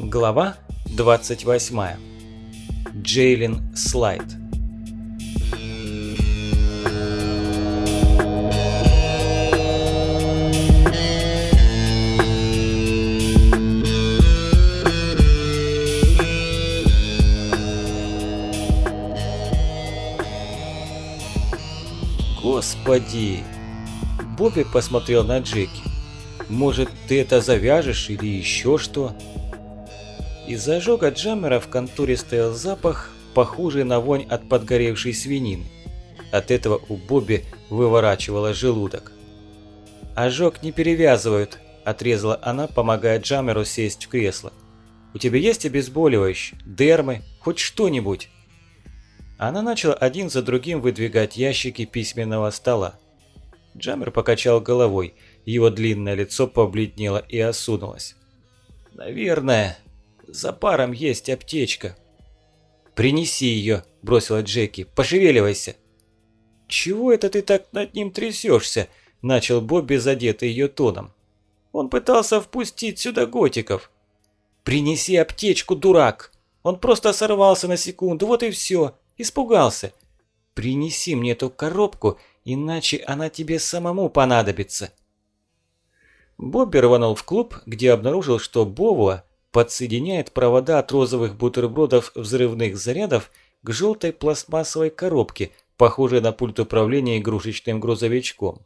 Глава 28. Джейлин Слайд. Господи! Бобби посмотрел на Джеки. Может, ты это завяжешь или еще что? Из-за ожога джаммера в конторе стоял запах, похожий на вонь от подгоревшей свинины. От этого у Бобби выворачивало желудок. «Ожог не перевязывают», – отрезала она, помогая Джаммеру сесть в кресло. «У тебя есть обезболивающие, дермы, хоть что-нибудь?» Она начала один за другим выдвигать ящики письменного стола. Джаммер покачал головой, его длинное лицо побледнело и осунулось. «Наверное, за паром есть аптечка». «Принеси ее», – бросила Джеки, – «пошевеливайся». «Чего это ты так над ним трясешься?» – начал Бобби, задетый ее тоном. «Он пытался впустить сюда готиков». «Принеси аптечку, дурак! Он просто сорвался на секунду, вот и все, испугался. Принеси мне эту коробку, иначе она тебе самому понадобится». Бобби рванул в клуб, где обнаружил, что Бовуа подсоединяет провода от розовых бутербродов взрывных зарядов к желтой пластмассовой коробке, похожей на пульт управления игрушечным грузовичком.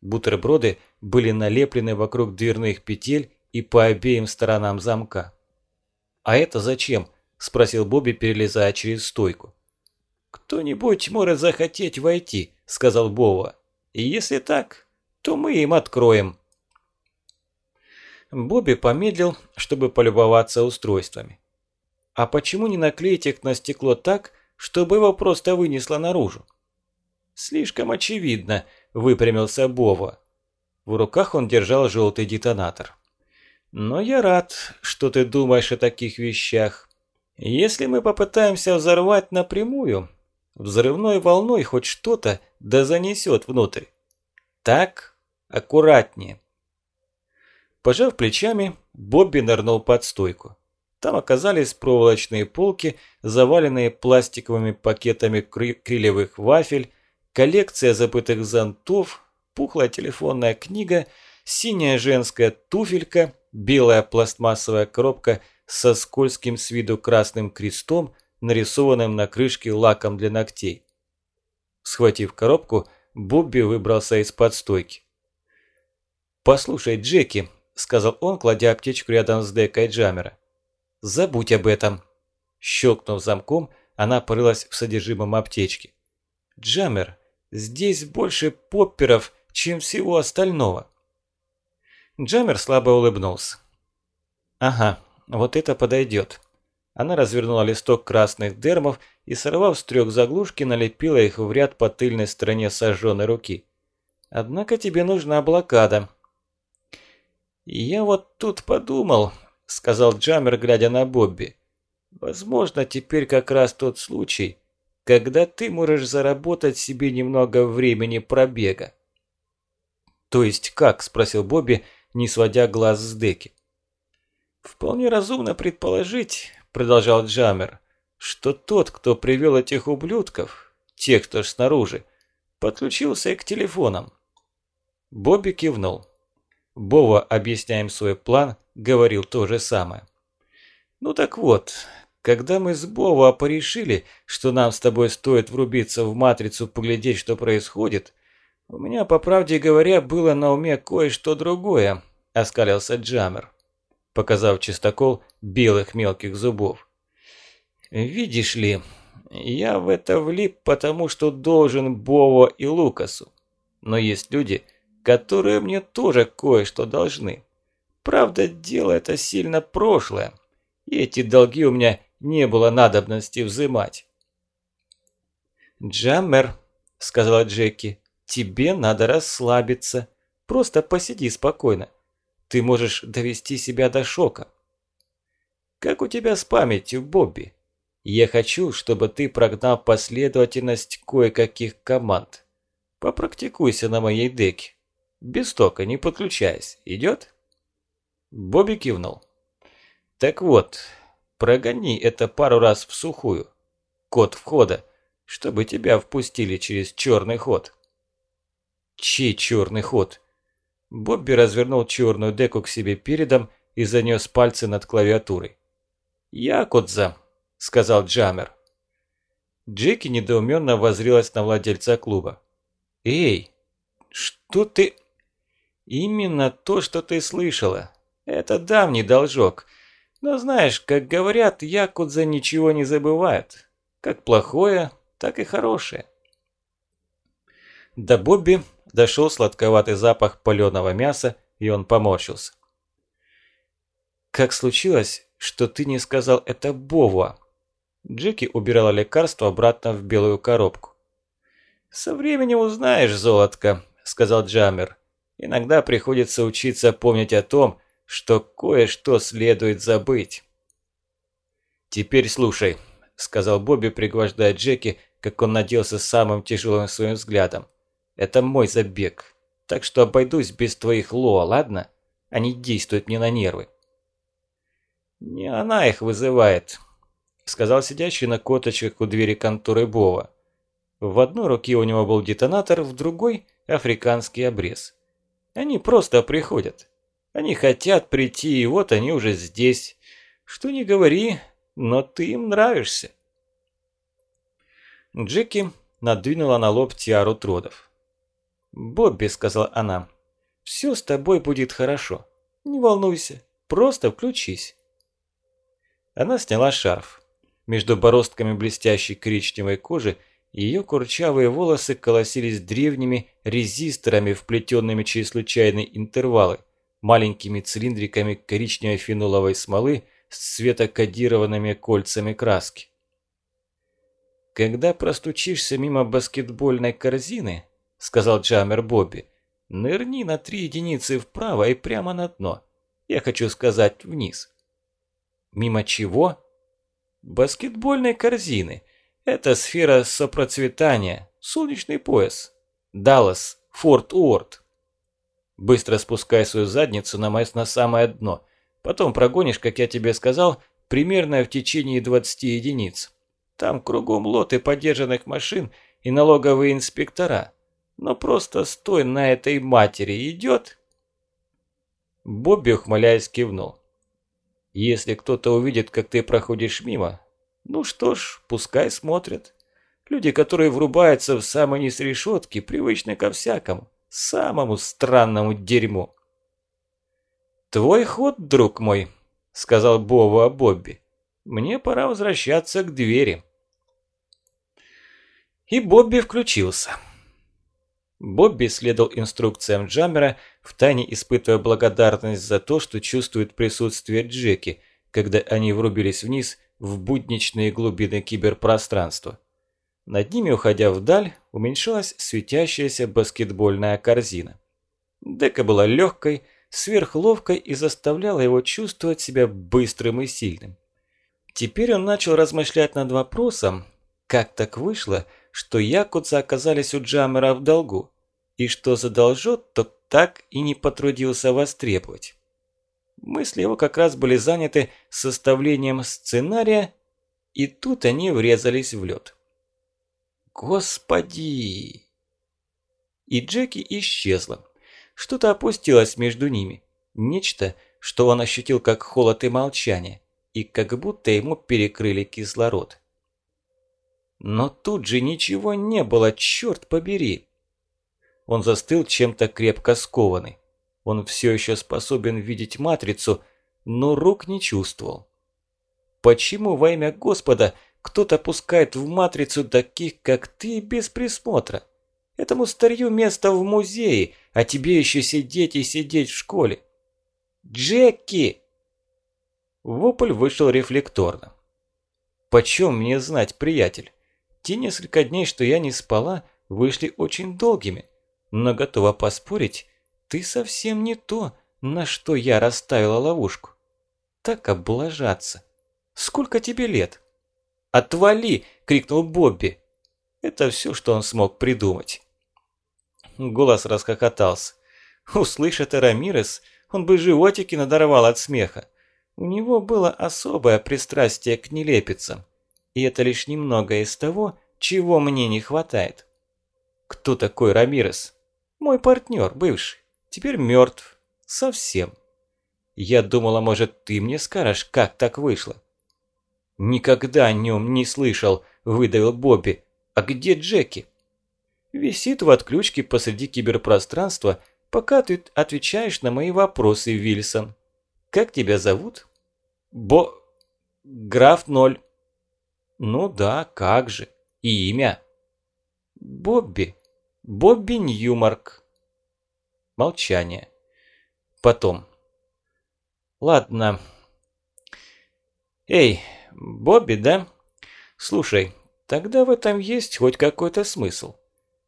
Бутерброды были налеплены вокруг дверных петель и по обеим сторонам замка. «А это зачем?» – спросил Бобби, перелезая через стойку. «Кто-нибудь может захотеть войти», – сказал Бова. «И если так, то мы им откроем». Бобби помедлил, чтобы полюбоваться устройствами. А почему не наклеить их на стекло так, чтобы его просто вынесло наружу? Слишком очевидно, выпрямился Бова. В руках он держал желтый детонатор. Но я рад, что ты думаешь о таких вещах. Если мы попытаемся взорвать напрямую, взрывной волной хоть что-то да занесет внутрь. Так, аккуратнее. Пожав плечами, Бобби нырнул под стойку. Там оказались проволочные полки, заваленные пластиковыми пакетами крыльевых вафель, коллекция забытых зонтов, пухлая телефонная книга, синяя женская туфелька, белая пластмассовая коробка со скользким с виду красным крестом, нарисованным на крышке лаком для ногтей. Схватив коробку, Бобби выбрался из-под стойки. «Послушай, Джеки», – сказал он, кладя аптечку рядом с декой Джамера. «Забудь об этом». Щелкнув замком, она порылась в содержимом аптечки. «Джамер, здесь больше попперов, чем всего остального». Джамер слабо улыбнулся. «Ага, вот это подойдет». Она развернула листок красных дермов и, сорвав с трех заглушки, налепила их в ряд по тыльной стороне сожженной руки. «Однако тебе нужна блокада. «Я вот тут подумал», – сказал Джаммер, глядя на Бобби. «Возможно, теперь как раз тот случай, когда ты можешь заработать себе немного времени пробега». «То есть как?» – спросил Бобби, не сводя глаз с деки. «Вполне разумно предположить», – продолжал Джаммер, «что тот, кто привел этих ублюдков, тех, кто снаружи, подключился и к телефонам». Бобби кивнул. Бова, объясняем свой план, говорил то же самое. Ну так вот, когда мы с Бова порешили, что нам с тобой стоит врубиться в матрицу, поглядеть, что происходит, у меня, по правде говоря, было на уме кое-что другое, оскалился Джаммер, показав чистокол белых мелких зубов. Видишь ли, я в это влип, потому что должен Бово и Лукасу. Но есть люди, которые мне тоже кое-что должны. Правда, дело это сильно прошлое, и эти долги у меня не было надобности взимать. «Джаммер», – сказала Джеки, – «тебе надо расслабиться. Просто посиди спокойно. Ты можешь довести себя до шока». «Как у тебя с памятью, Бобби? Я хочу, чтобы ты прогнал последовательность кое-каких команд. Попрактикуйся на моей деке. Без тока, не подключаясь. Идет?» Бобби кивнул. Так вот, прогони это пару раз в сухую. Код входа, чтобы тебя впустили через черный ход. Чей черный ход? Бобби развернул черную деку к себе передом и занес пальцы над клавиатурой. «Якудза», – сказал Джаммер. Джеки недоуменно возрилась на владельца клуба. «Эй, что ты...» «Именно то, что ты слышала. Это давний должок. Но знаешь, как говорят, якудза ничего не забывают. Как плохое, так и хорошее». До Бобби дошел сладковатый запах паленого мяса, и он поморщился. «Как случилось, что ты не сказал это Бова?» Джеки убирала лекарство обратно в белую коробку. «Со временем узнаешь, золотко», – сказал Джаммер. «Иногда приходится учиться помнить о том, что кое-что следует забыть». «Теперь слушай», – сказал Бобби, пригвождая Джеки, как он наделся самым тяжелым своим взглядом. «Это мой забег, так что обойдусь без твоих лоа, ладно? Они действуют мне на нервы». «Не она их вызывает», – сказал сидящий на коточках у двери конторы Бова. В одной руке у него был детонатор, в другой – африканский обрез. Они просто приходят. Они хотят прийти, и вот они уже здесь. Что не говори, но ты им нравишься. Джеки надвинула на лоб тиару тродов. «Бобби», – сказала она, – «все с тобой будет хорошо. Не волнуйся, просто включись». Она сняла шарф. Между бороздками блестящей коричневой кожи ее курчавые волосы колосились древними резисторами, вплетенными через случайные интервалы, маленькими цилиндриками коричневой феноловой смолы с цветокодированными кольцами краски. «Когда простучишься мимо баскетбольной корзины», – сказал Джаммер Бобби, – «нырни на три единицы вправо и прямо на дно. Я хочу сказать, вниз». «Мимо чего?» баскетбольной корзины. Это сфера сопроцветания, солнечный пояс. Даллас, Форт Уорд. Быстро спускай свою задницу на, на самое дно. Потом прогонишь, как я тебе сказал, примерно в течение 20 единиц. Там кругом лоты подержанных машин и налоговые инспектора. Но просто стой на этой матери, идет? Бобби, ухмыляясь, кивнул. Если кто-то увидит, как ты проходишь мимо, ну что ж, пускай смотрят. Люди, которые врубаются в самый низ решетки, привычны ко всякому, самому странному дерьму. «Твой ход, друг мой», – сказал Бова Бобби. «Мне пора возвращаться к двери». И Бобби включился. Бобби следовал инструкциям Джаммера, втайне испытывая благодарность за то, что чувствует присутствие Джеки, когда они врубились вниз в будничные глубины киберпространства. Над ними, уходя вдаль, уменьшалась светящаяся баскетбольная корзина. Дека была легкой, сверхловкой и заставляла его чувствовать себя быстрым и сильным. Теперь он начал размышлять над вопросом, как так вышло, что якудза оказались у Джаммера в долгу, и что задолжет, то так и не потрудился востребовать. Мысли его как раз были заняты составлением сценария, и тут они врезались в лед. Господи! И Джеки исчезла. Что-то опустилось между ними. Нечто, что он ощутил как холод и молчание, и как будто ему перекрыли кислород. Но тут же ничего не было, черт побери. Он застыл чем-то крепко скованный. Он все еще способен видеть матрицу, но рук не чувствовал. Почему во имя Господа кто-то пускает в матрицу таких, как ты, без присмотра? Этому старью место в музее, а тебе еще сидеть и сидеть в школе. Джеки! Вопль вышел рефлекторно. Почем мне знать, приятель? Те несколько дней, что я не спала, вышли очень долгими но готова поспорить, ты совсем не то, на что я расставила ловушку. Так облажаться. Сколько тебе лет? «Отвали!» – крикнул Бобби. Это все, что он смог придумать. Голос расхохотался. Услышь это Рамирес, он бы животики надорвал от смеха. У него было особое пристрастие к нелепицам. И это лишь немного из того, чего мне не хватает. Кто такой Рамирес? Мой партнер, бывший. Теперь мертв. Совсем. Я думала, может, ты мне скажешь, как так вышло? Никогда о нем не слышал, выдавил Бобби. А где Джеки? Висит в отключке посреди киберпространства, пока ты отвечаешь на мои вопросы, Вильсон. Как тебя зовут? Бо... Граф Ноль. Ну да, как же. И имя? Бобби. Бобби Ньюмарк. Молчание. Потом. Ладно. Эй, Бобби, да? Слушай, тогда в этом есть хоть какой-то смысл.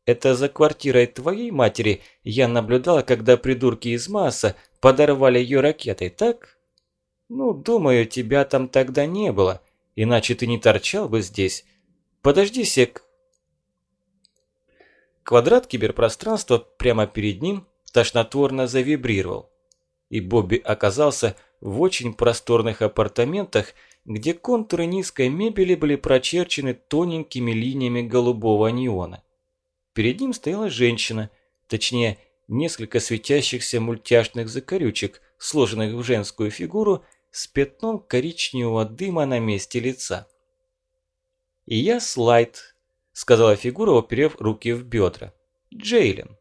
Это за квартирой твоей матери я наблюдала, когда придурки из Масса подорвали ее ракетой, так? Ну, думаю, тебя там тогда не было, иначе ты не торчал бы здесь. Подожди сек. Квадрат киберпространства прямо перед ним тошнотворно завибрировал. И Бобби оказался в очень просторных апартаментах, где контуры низкой мебели были прочерчены тоненькими линиями голубого неона. Перед ним стояла женщина, точнее, несколько светящихся мультяшных закорючек, сложенных в женскую фигуру, с пятном коричневого дыма на месте лица. «И я Слайд», – сказала фигура, уперев руки в бедра. «Джейлен,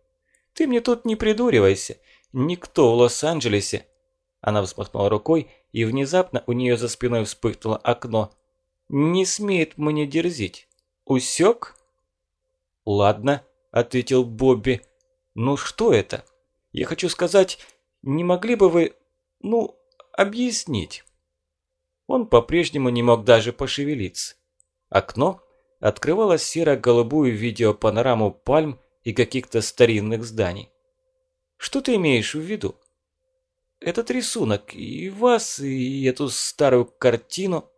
ты мне тут не придуривайся. Никто в Лос-Анджелесе...» Она взмахнула рукой, и внезапно у нее за спиной вспыхнуло окно. «Не смеет мне дерзить. Усек?» «Ладно», – ответил Бобби. «Ну что это? Я хочу сказать, не могли бы вы, ну, объяснить?» Он по-прежнему не мог даже пошевелиться. Окно открывало серо-голубую видеопанораму пальм и каких-то старинных зданий. «Что ты имеешь в виду?» «Этот рисунок, и вас, и эту старую картину...»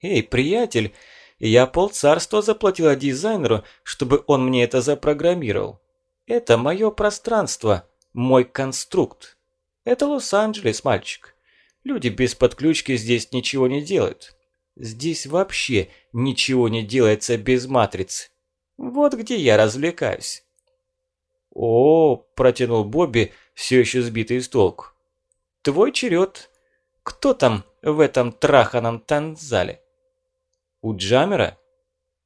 «Эй, приятель!» Я полцарства заплатила дизайнеру, чтобы он мне это запрограммировал. Это мое пространство, мой конструкт. Это Лос-Анджелес, мальчик. Люди без подключки здесь ничего не делают. Здесь вообще ничего не делается без матрицы. Вот где я развлекаюсь. О, протянул Бобби, все еще сбитый с толку. Твой черед. Кто там в этом траханом танзале? У Джамера?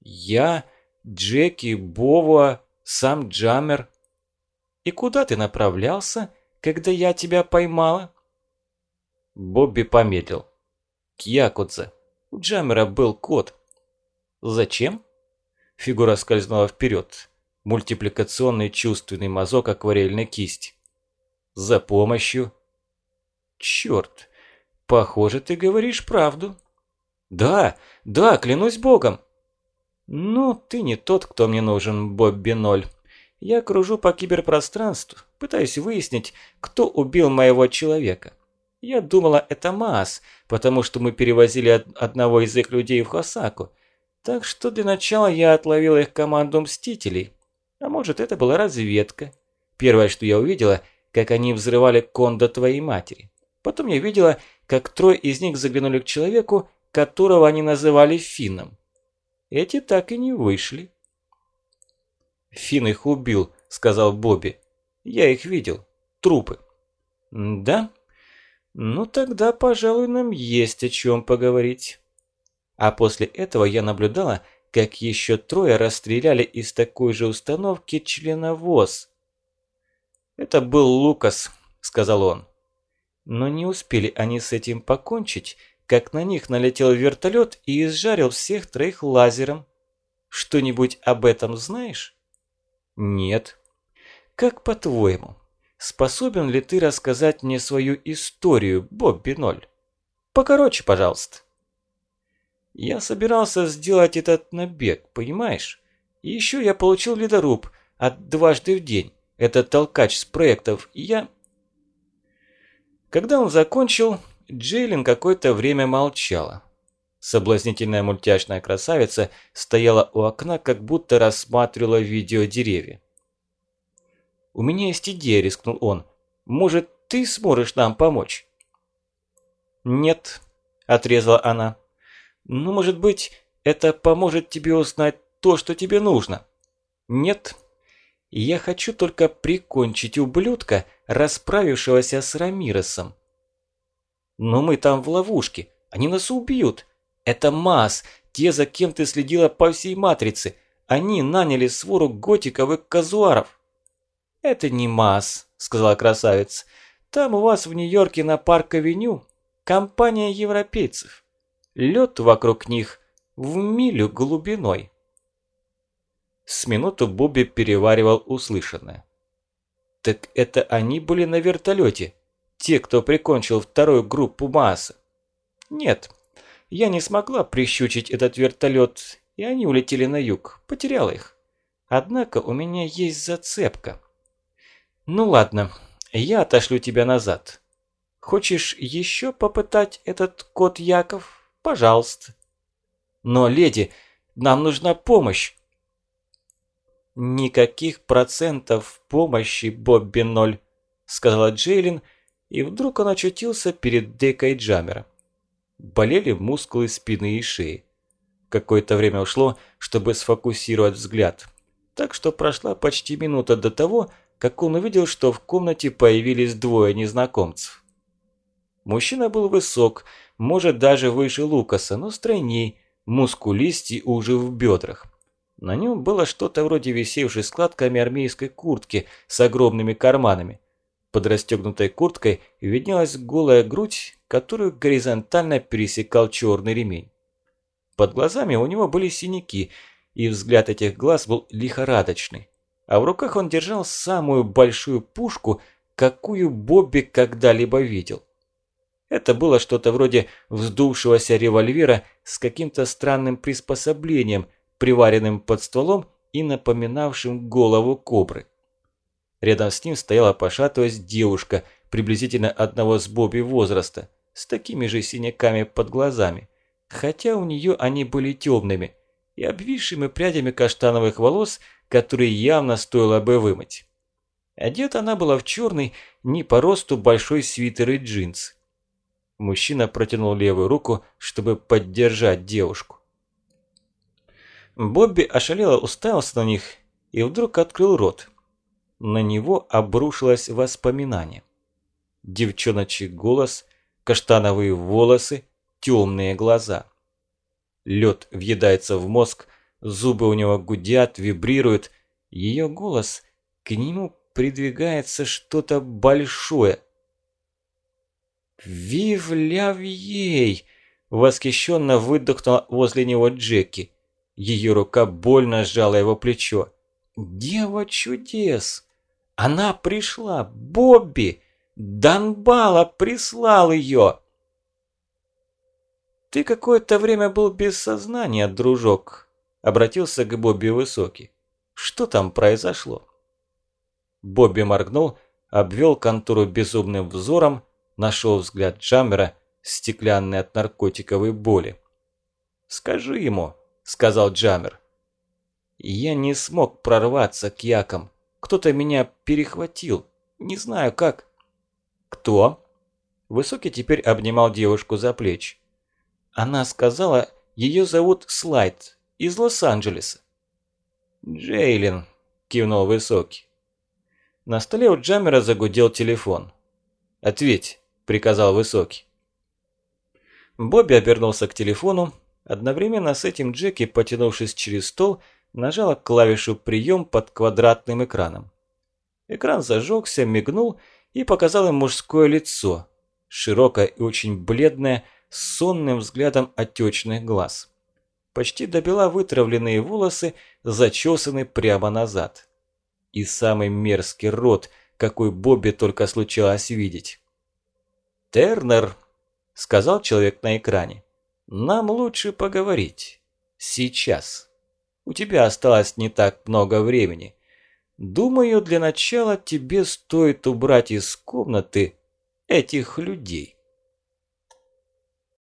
Я, Джеки, Бова, сам Джамер. И куда ты направлялся, когда я тебя поймала? Бобби помедлил. К Якудзе. У Джамера был код. Зачем? Фигура скользнула вперед. Мультипликационный чувственный мазок акварельной кисти. За помощью. Черт, похоже, ты говоришь правду. «Да, да, клянусь богом!» «Ну, ты не тот, кто мне нужен, Бобби Ноль. Я кружу по киберпространству, пытаюсь выяснить, кто убил моего человека. Я думала, это Маас, потому что мы перевозили одного из их людей в Хосаку. Так что для начала я отловила их команду Мстителей. А может, это была разведка. Первое, что я увидела, как они взрывали кондо твоей матери. Потом я видела, как трое из них заглянули к человеку, которого они называли Финном. Эти так и не вышли. «Финн их убил», – сказал Бобби. «Я их видел. Трупы». «Да? Ну тогда, пожалуй, нам есть о чем поговорить». А после этого я наблюдала, как еще трое расстреляли из такой же установки члена ВОЗ. «Это был Лукас», – сказал он. Но не успели они с этим покончить, как на них налетел вертолет и изжарил всех троих лазером. Что-нибудь об этом знаешь? Нет. Как по-твоему, способен ли ты рассказать мне свою историю, Бобби Ноль? Покороче, пожалуйста. Я собирался сделать этот набег, понимаешь? И еще я получил ледоруб от дважды в день. Это толкач с проектов, и я... Когда он закончил, Джейлин какое-то время молчала. Соблазнительная мультяшная красавица стояла у окна, как будто рассматривала видео деревья. «У меня есть идея», – рискнул он. «Может, ты сможешь нам помочь?» «Нет», – отрезала она. «Ну, может быть, это поможет тебе узнать то, что тебе нужно?» «Нет, я хочу только прикончить ублюдка, расправившегося с Рамиросом». «Но мы там в ловушке, они нас убьют. Это Мас, те, за кем ты следила по всей Матрице. Они наняли свору готиковых казуаров». «Это не Мас», – сказала красавица. «Там у вас в Нью-Йорке на Парк-авеню компания европейцев. Лед вокруг них в милю глубиной». С минуту Бобби переваривал услышанное. «Так это они были на вертолете? Те, кто прикончил вторую группу Мааса?» «Нет, я не смогла прищучить этот вертолет, и они улетели на юг, потеряла их. Однако у меня есть зацепка». «Ну ладно, я отошлю тебя назад. Хочешь еще попытать этот кот Яков? Пожалуйста». «Но, леди, нам нужна помощь». «Никаких процентов помощи, Бобби Ноль», – сказала Джейлин, и вдруг он очутился перед Декой Джаммера. Болели мускулы спины и шеи. Какое-то время ушло, чтобы сфокусировать взгляд, так что прошла почти минута до того, как он увидел, что в комнате появились двое незнакомцев. Мужчина был высок, может даже выше Лукаса, но стройней, мускулистей уже в бедрах. На нем было что-то вроде висевшей складками армейской куртки с огромными карманами. Под расстегнутой курткой виднелась голая грудь, которую горизонтально пересекал черный ремень. Под глазами у него были синяки, и взгляд этих глаз был лихорадочный а в руках он держал самую большую пушку, какую Бобби когда-либо видел. Это было что-то вроде вздувшегося револьвера с каким-то странным приспособлением, приваренным под стволом и напоминавшим голову кобры. Рядом с ним стояла пошатываясь девушка, приблизительно одного с Бобби возраста, с такими же синяками под глазами, хотя у нее они были темными, и обвисшими прядями каштановых волос – который явно стоило бы вымыть. Одета она была в черный, не по росту большой свитер и джинсы. Мужчина протянул левую руку, чтобы поддержать девушку. Бобби ошалело уставился на них и вдруг открыл рот. На него обрушилось воспоминание. Девчоночий голос, каштановые волосы, темные глаза. Лед въедается в мозг, Зубы у него гудят, вибрируют. Ее голос, к нему придвигается что-то большое. «Вивлявьей!» – восхищенно выдохнула возле него Джеки. Ее рука больно сжала его плечо. «Дева чудес! Она пришла! Бобби! Данбала прислал ее!» «Ты какое-то время был без сознания, дружок», Обратился к Бобби Высокий. Что там произошло? Бобби моргнул, обвел контуру безумным взором, нашел взгляд Джаммера, стеклянный от наркотиковой боли. «Скажи ему», – сказал Джаммер. «Я не смог прорваться к якам. Кто-то меня перехватил. Не знаю как». «Кто?» Высокий теперь обнимал девушку за плечи. Она сказала, ее зовут Слайд, из Лос-Анджелеса. «Джейлин», – кивнул Высокий. На столе у Джаммера загудел телефон. «Ответь», – приказал Высокий. Бобби обернулся к телефону. Одновременно с этим Джеки, потянувшись через стол, нажала клавишу «Прием» под квадратным экраном. Экран зажегся, мигнул и показал им мужское лицо, широкое и очень бледное, с сонным взглядом отечных глаз почти до бела вытравленные волосы зачесаны прямо назад. И самый мерзкий рот, какой Бобби только случалось видеть. «Тернер», – сказал человек на экране, – «нам лучше поговорить. Сейчас. У тебя осталось не так много времени. Думаю, для начала тебе стоит убрать из комнаты этих людей».